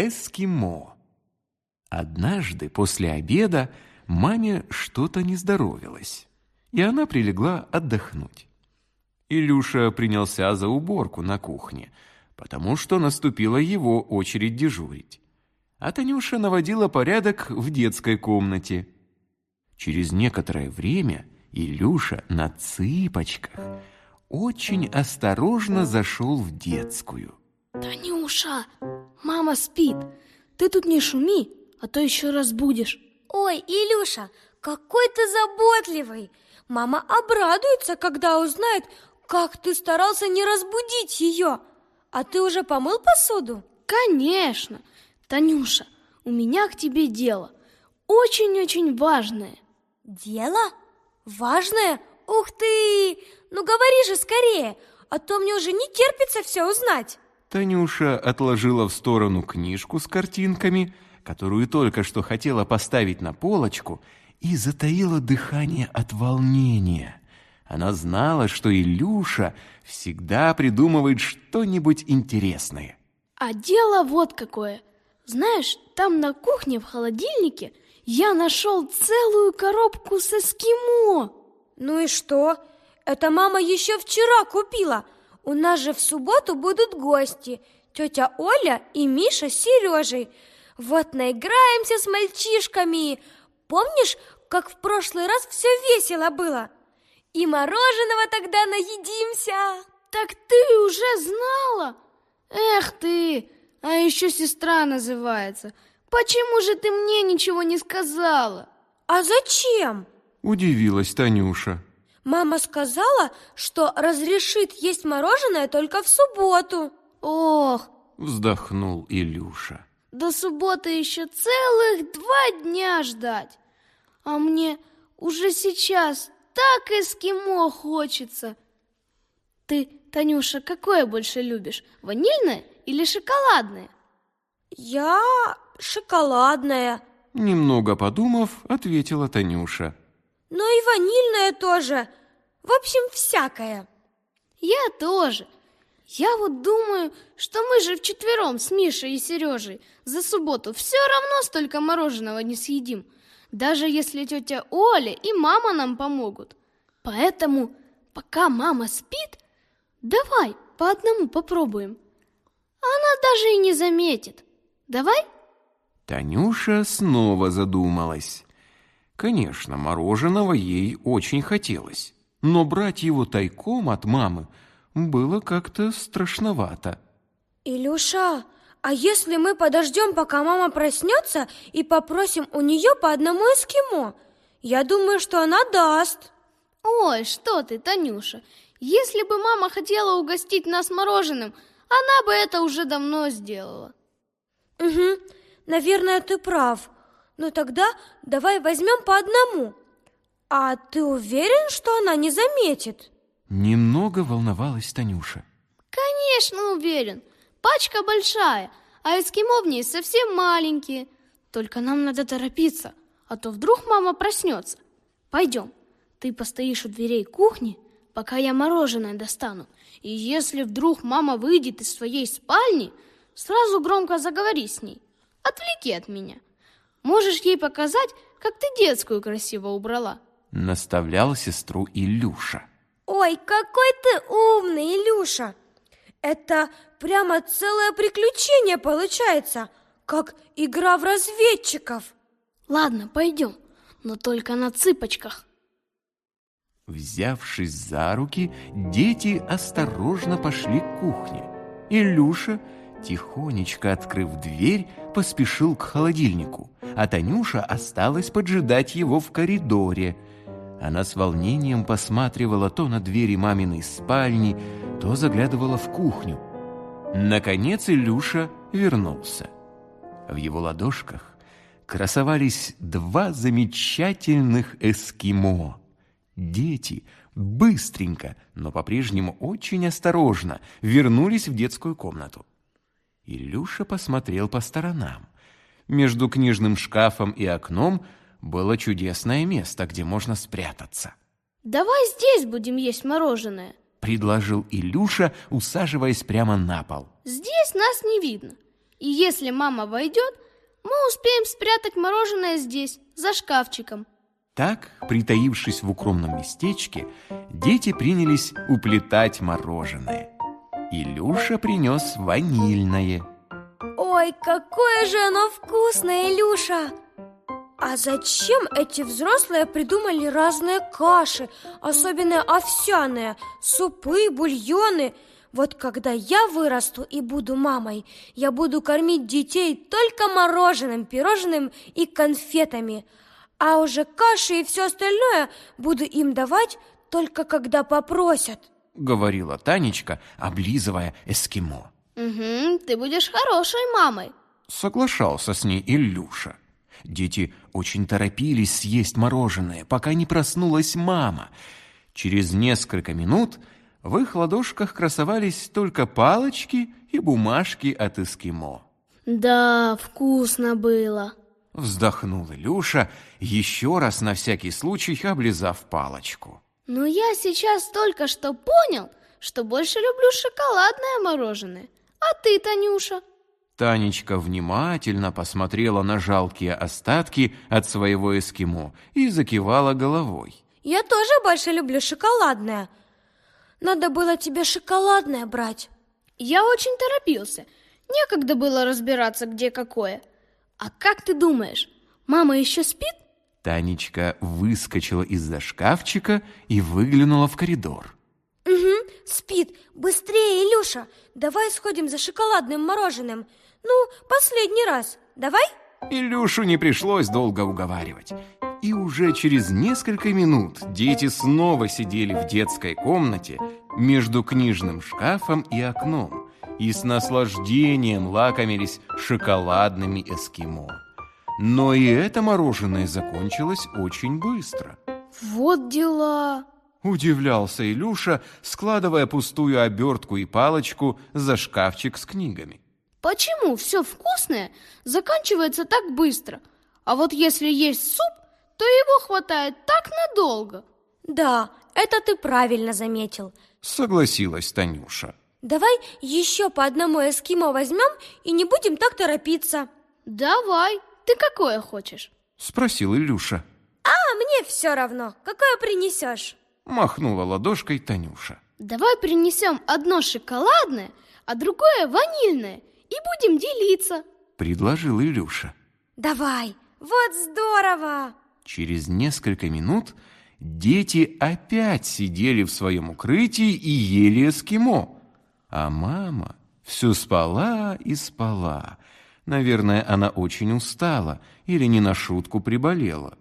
Эскимо. Однажды после обеда маме что-то не здоровилось, и она прилегла отдохнуть. Илюша принялся за уборку на кухне, потому что наступила его очередь дежурить. А Танюша наводила порядок в детской комнате. Через некоторое время Илюша на цыпочках очень осторожно зашел в детскую. Танюша, мама спит. Ты тут не шуми, а то еще разбудишь. Ой, Илюша, какой ты заботливый. Мама обрадуется, когда узнает, как ты старался не разбудить ее. А ты уже помыл посуду? Конечно. Танюша, у меня к тебе дело. Очень-очень важное. Дело? Важное? Ух ты! Ну говори же скорее, а то мне уже не терпится все узнать. Танюша отложила в сторону книжку с картинками, которую только что хотела поставить на полочку, и затаила дыхание от волнения. Она знала, что Илюша всегда придумывает что-нибудь интересное. А дело вот какое. Знаешь, там на кухне в холодильнике я нашел целую коробку с эскимо. Ну и что? Это мама еще вчера купила – у нас же в субботу будут гости. Тетя Оля и Миша с Сережей. Вот наиграемся с мальчишками. Помнишь, как в прошлый раз все весело было? И мороженого тогда наедимся. Так ты уже знала? Эх ты, а еще сестра называется. Почему же ты мне ничего не сказала? А зачем? Удивилась Танюша. Мама сказала, что разрешит есть мороженое только в субботу. Ох, вздохнул Илюша. До субботы еще целых два дня ждать. А мне уже сейчас так эскимо хочется. Ты, Танюша, какое больше любишь, ванильное или шоколадное? Я шоколадное. Немного подумав, ответила Танюша. Ну и ванильное тоже. В общем, всякое. Я тоже. Я вот думаю, что мы же вчетвером с Мишей и Сережей за субботу все равно столько мороженого не съедим, даже если тетя Оля и мама нам помогут. Поэтому, пока мама спит, давай по одному попробуем. Она даже и не заметит. Давай? Танюша снова задумалась. Конечно, мороженого ей очень хотелось но брать его тайком от мамы было как-то страшновато. Илюша, а если мы подождем, пока мама проснется, и попросим у нее по одному эскимо? Я думаю, что она даст. Ой, что ты, Танюша, если бы мама хотела угостить нас мороженым, она бы это уже давно сделала. Угу, наверное, ты прав. Но тогда давай возьмем по одному. А ты уверен, что она не заметит? Немного волновалась Танюша. Конечно, уверен. Пачка большая, а эскимо в ней совсем маленькие. Только нам надо торопиться, а то вдруг мама проснется. Пойдем, ты постоишь у дверей кухни, пока я мороженое достану. И если вдруг мама выйдет из своей спальни, сразу громко заговори с ней. Отвлеки от меня. Можешь ей показать, как ты детскую красиво убрала наставлял сестру Илюша. Ой, какой ты умный, Илюша! Это прямо целое приключение получается, как игра в разведчиков. Ладно, пойдем, но только на цыпочках. Взявшись за руки, дети осторожно пошли к кухне. Илюша, тихонечко открыв дверь, поспешил к холодильнику, а Танюша осталась поджидать его в коридоре – она с волнением посматривала то на двери маминой спальни, то заглядывала в кухню. Наконец Илюша вернулся. В его ладошках красовались два замечательных эскимо. Дети быстренько, но по-прежнему очень осторожно вернулись в детскую комнату. Илюша посмотрел по сторонам. Между книжным шкафом и окном – было чудесное место, где можно спрятаться. «Давай здесь будем есть мороженое», — предложил Илюша, усаживаясь прямо на пол. «Здесь нас не видно. И если мама войдет, мы успеем спрятать мороженое здесь, за шкафчиком. Так, притаившись в укромном местечке, дети принялись уплетать мороженое. Илюша принес ванильное. Ой, какое же оно вкусное, Илюша! А зачем эти взрослые придумали разные каши, особенно овсяные, супы, бульоны? Вот когда я вырасту и буду мамой, я буду кормить детей только мороженым, пирожным и конфетами, а уже каши и все остальное буду им давать только когда попросят. Говорила Танечка, облизывая эскимо. Угу, ты будешь хорошей мамой. Соглашался с ней Илюша. Дети очень торопились съесть мороженое, пока не проснулась мама. Через несколько минут в их ладошках красовались только палочки и бумажки от эскимо. Да, вкусно было. Вздохнул Илюша, еще раз на всякий случай облизав палочку. Но я сейчас только что понял, что больше люблю шоколадное мороженое. А ты, Танюша? Танечка внимательно посмотрела на жалкие остатки от своего эскимо и закивала головой. Я тоже больше люблю шоколадное. Надо было тебе шоколадное брать. Я очень торопился. Некогда было разбираться, где какое. А как ты думаешь, мама еще спит? Танечка выскочила из-за шкафчика и выглянула в коридор. Угу, спит. Быстрее, Илюша. Давай сходим за шоколадным мороженым. Ну, последний раз. Давай? Илюшу не пришлось долго уговаривать. И уже через несколько минут дети снова сидели в детской комнате между книжным шкафом и окном и с наслаждением лакомились шоколадными эскимо. Но и это мороженое закончилось очень быстро. Вот дела. Удивлялся Илюша, складывая пустую обертку и палочку за шкафчик с книгами. Почему все вкусное заканчивается так быстро? А вот если есть суп, то его хватает так надолго. Да, это ты правильно заметил. Согласилась Танюша. Давай еще по одному эскимо возьмем и не будем так торопиться. Давай, ты какое хочешь? Спросил Илюша. А, мне все равно, какое принесешь. Махнула ладошкой Танюша. Давай принесем одно шоколадное, а другое ванильное и будем делиться. Предложил Илюша. Давай, вот здорово! Через несколько минут дети опять сидели в своем укрытии и ели эскимо. А мама все спала и спала. Наверное, она очень устала или не на шутку приболела.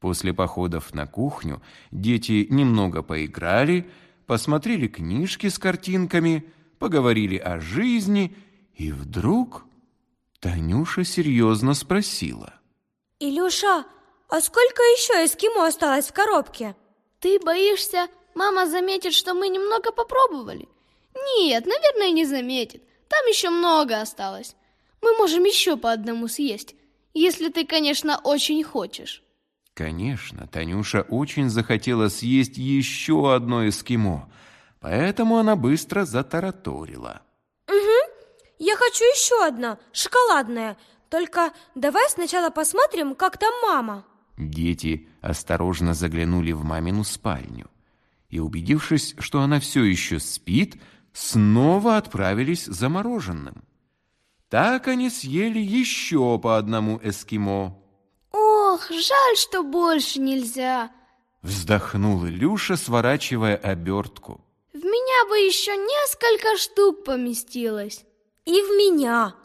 После походов на кухню дети немного поиграли, посмотрели книжки с картинками, поговорили о жизни, и вдруг Танюша серьезно спросила. «Илюша, а сколько еще эскимо осталось в коробке? Ты боишься, мама заметит, что мы немного попробовали? Нет, наверное, не заметит. Там еще много осталось. Мы можем еще по одному съесть, если ты, конечно, очень хочешь. Конечно, Танюша очень захотела съесть еще одно эскимо, поэтому она быстро затараторила. Угу, я хочу еще одно, шоколадное. Только давай сначала посмотрим, как там мама. Дети осторожно заглянули в мамину спальню и, убедившись, что она все еще спит, снова отправились за мороженым. Так они съели еще по одному эскимо. Ох, жаль, что больше нельзя. Вздохнул Илюша, сворачивая обертку. В меня бы еще несколько штук поместилось. И в меня.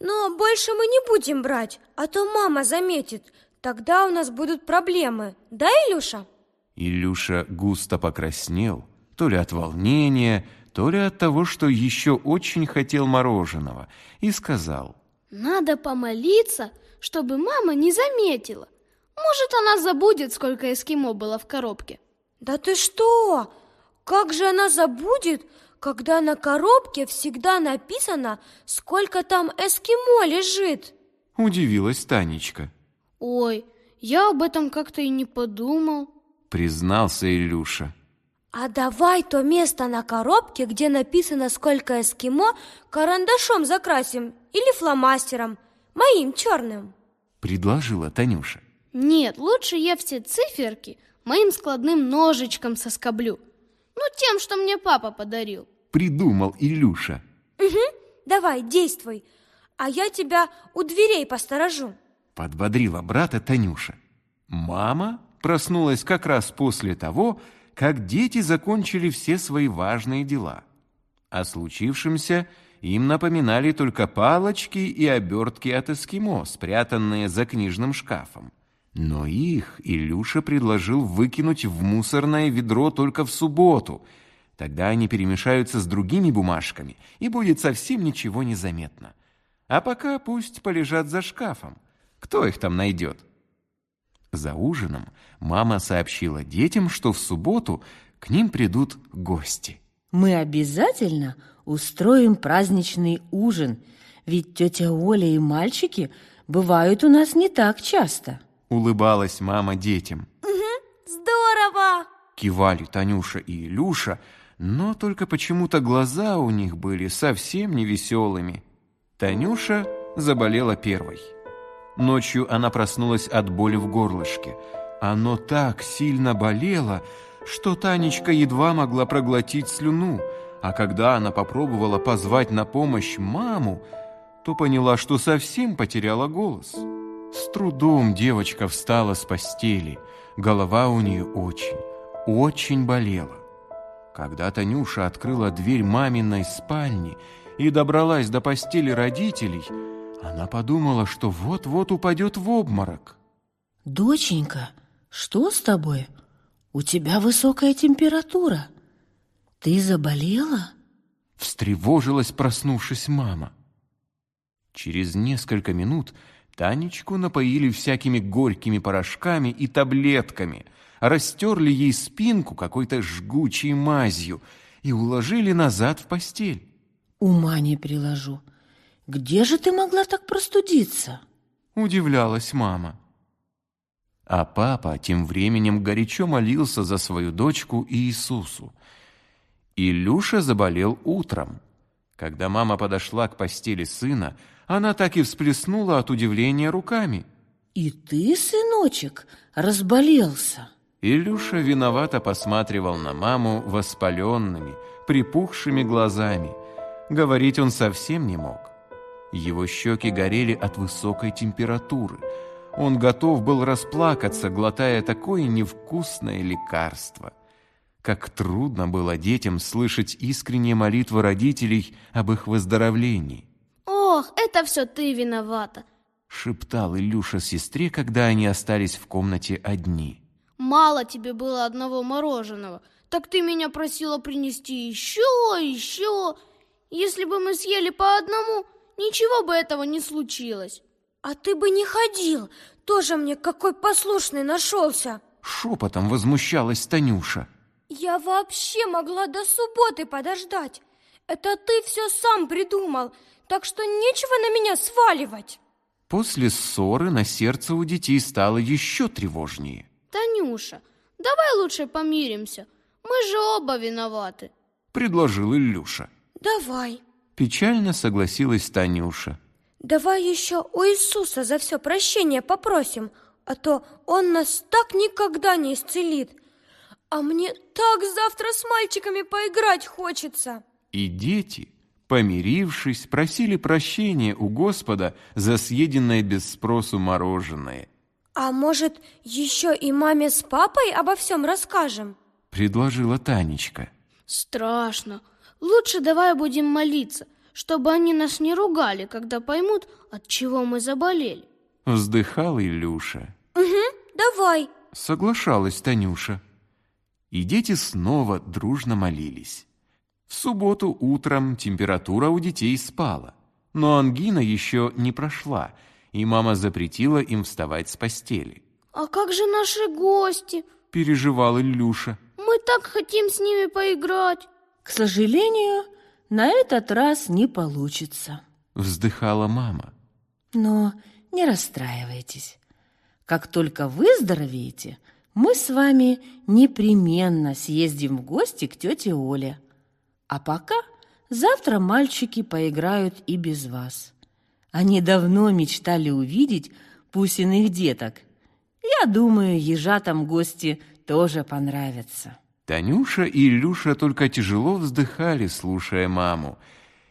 Но больше мы не будем брать, а то мама заметит. Тогда у нас будут проблемы. Да, Илюша? Илюша густо покраснел, то ли от волнения, то ли от того, что еще очень хотел мороженого, и сказал. Надо помолиться, чтобы мама не заметила. Может, она забудет, сколько эскимо было в коробке. Да ты что? Как же она забудет, когда на коробке всегда написано, сколько там эскимо лежит? Удивилась Танечка. Ой, я об этом как-то и не подумал. Признался Илюша. А давай то место на коробке, где написано, сколько эскимо, карандашом закрасим или фломастером, моим черным. Предложила Танюша. Нет, лучше я все циферки моим складным ножичком соскоблю. Ну, тем, что мне папа подарил. Придумал Илюша. Угу, давай, действуй, а я тебя у дверей посторожу. Подбодрила брата Танюша. Мама проснулась как раз после того, как дети закончили все свои важные дела. О случившемся им напоминали только палочки и обертки от эскимо, спрятанные за книжным шкафом. Но их Илюша предложил выкинуть в мусорное ведро только в субботу. Тогда они перемешаются с другими бумажками, и будет совсем ничего не заметно. А пока пусть полежат за шкафом. Кто их там найдет? За ужином мама сообщила детям, что в субботу к ним придут гости. Мы обязательно устроим праздничный ужин, ведь тетя Оля и мальчики бывают у нас не так часто. Улыбалась мама детям. Здорово! Кивали Танюша и Илюша, но только почему-то глаза у них были совсем не веселыми. Танюша заболела первой. Ночью она проснулась от боли в горлышке. Оно так сильно болело, что Танечка едва могла проглотить слюну, а когда она попробовала позвать на помощь маму, то поняла, что совсем потеряла голос. С трудом девочка встала с постели. Голова у нее очень, очень болела. Когда Танюша открыла дверь маминой спальни и добралась до постели родителей, она подумала, что вот-вот упадет в обморок. Доченька, что с тобой? У тебя высокая температура. Ты заболела? Встревожилась, проснувшись мама. Через несколько минут Танечку напоили всякими горькими порошками и таблетками, растерли ей спинку какой-то жгучей мазью и уложили назад в постель. Ума не приложу. Где же ты могла так простудиться? Удивлялась мама. А папа тем временем горячо молился за свою дочку Иисусу. Илюша заболел утром. Когда мама подошла к постели сына, она так и всплеснула от удивления руками. И ты, сыночек, разболелся? Илюша виновато посматривал на маму воспаленными, припухшими глазами. Говорить он совсем не мог. Его щеки горели от высокой температуры. Он готов был расплакаться, глотая такое невкусное лекарство. Как трудно было детям слышать искренние молитвы родителей об их выздоровлении. Ох, это все ты виновата. Шептал Илюша сестре, когда они остались в комнате одни. Мало тебе было одного мороженого. Так ты меня просила принести еще, еще. Если бы мы съели по одному, ничего бы этого не случилось. А ты бы не ходил, тоже мне какой послушный нашелся. Шепотом возмущалась Танюша. Я вообще могла до субботы подождать. Это ты все сам придумал, так что нечего на меня сваливать. После ссоры на сердце у детей стало еще тревожнее. Танюша, давай лучше помиримся. Мы же оба виноваты. Предложил Илюша. Давай. Печально согласилась Танюша. Давай еще у Иисуса за все прощение попросим, а то Он нас так никогда не исцелит. А мне так завтра с мальчиками поиграть хочется. И дети, помирившись, просили прощения у Господа за съеденное без спросу мороженое. А может, еще и маме с папой обо всем расскажем? Предложила Танечка. Страшно. Лучше давай будем молиться, чтобы они нас не ругали, когда поймут, от чего мы заболели. Вздыхал Илюша. Угу, давай. Соглашалась Танюша. И дети снова дружно молились. В субботу утром температура у детей спала, но ангина еще не прошла, и мама запретила им вставать с постели. А как же наши гости? Переживал Илюша. Мы так хотим с ними поиграть. К сожалению, на этот раз не получится. Вздыхала мама. Но не расстраивайтесь. Как только выздоровеете, мы с вами непременно съездим в гости к тете Оле. А пока завтра мальчики поиграют и без вас. Они давно мечтали увидеть Пусиных деток. Я думаю, ежатам гости тоже понравятся. Танюша и Илюша только тяжело вздыхали, слушая маму.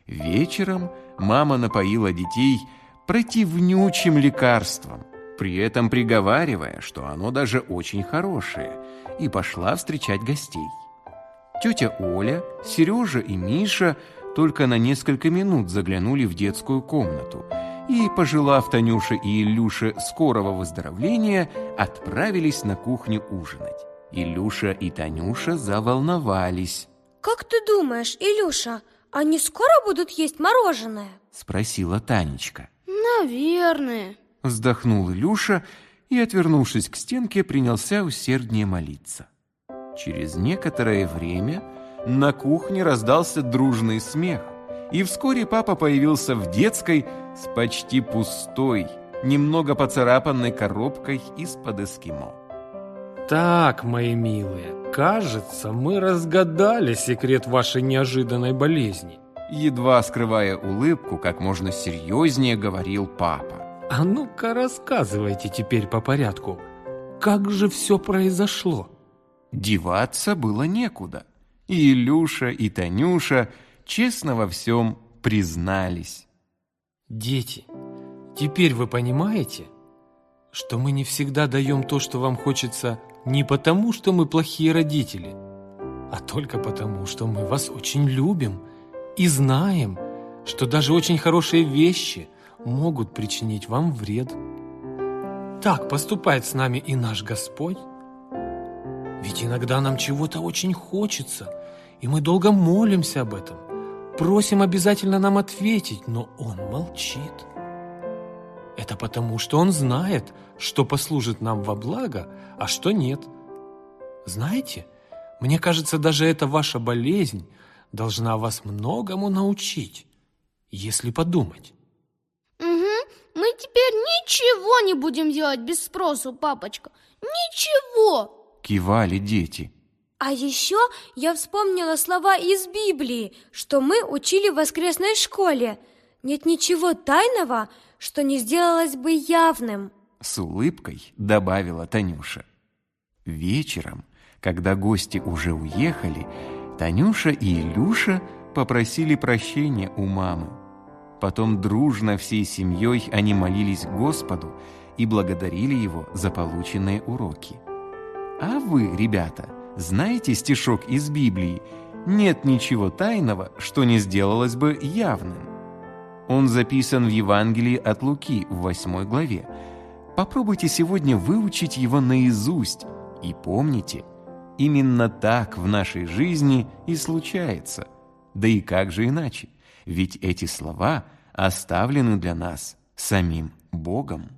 Вечером мама напоила детей противнючим лекарством, при этом приговаривая, что оно даже очень хорошее, и пошла встречать гостей. Тетя Оля, Сережа и Миша только на несколько минут заглянули в детскую комнату и, пожелав Танюше и Илюше скорого выздоровления, отправились на кухню ужинать. Илюша и Танюша заволновались. Как ты думаешь, Илюша, они скоро будут есть мороженое? Спросила Танечка. Наверное. Вздохнул Илюша и, отвернувшись к стенке, принялся усерднее молиться. Через некоторое время на кухне раздался дружный смех, и вскоре папа появился в детской с почти пустой, немного поцарапанной коробкой из-под эскимо. Так, мои милые, кажется, мы разгадали секрет вашей неожиданной болезни. Едва скрывая улыбку, как можно серьезнее говорил папа. А ну-ка рассказывайте теперь по порядку. Как же все произошло? Деваться было некуда. И Илюша, и Танюша честно во всем признались. Дети, теперь вы понимаете, что мы не всегда даем то, что вам хочется, не потому, что мы плохие родители, а только потому, что мы вас очень любим и знаем, что даже очень хорошие вещи могут причинить вам вред. Так поступает с нами и наш Господь. Ведь иногда нам чего-то очень хочется, и мы долго молимся об этом, просим обязательно нам ответить, но Он молчит. Это потому, что Он знает, что послужит нам во благо, а что нет. Знаете, мне кажется, даже эта ваша болезнь должна вас многому научить, если подумать. Угу, мы теперь ничего не будем делать без спросу, папочка. Ничего! Кивали дети. А еще я вспомнила слова из Библии, что мы учили в воскресной школе. Нет ничего тайного, что не сделалось бы явным. С улыбкой добавила Танюша. Вечером, когда гости уже уехали, Танюша и Илюша попросили прощения у мамы. Потом дружно всей семьей они молились Господу и благодарили Его за полученные уроки. А вы, ребята, знаете стишок из Библии «Нет ничего тайного, что не сделалось бы явным». Он записан в Евангелии от Луки в 8 главе. Попробуйте сегодня выучить его наизусть и помните, именно так в нашей жизни и случается. Да и как же иначе? Ведь эти слова оставлены для нас самим Богом.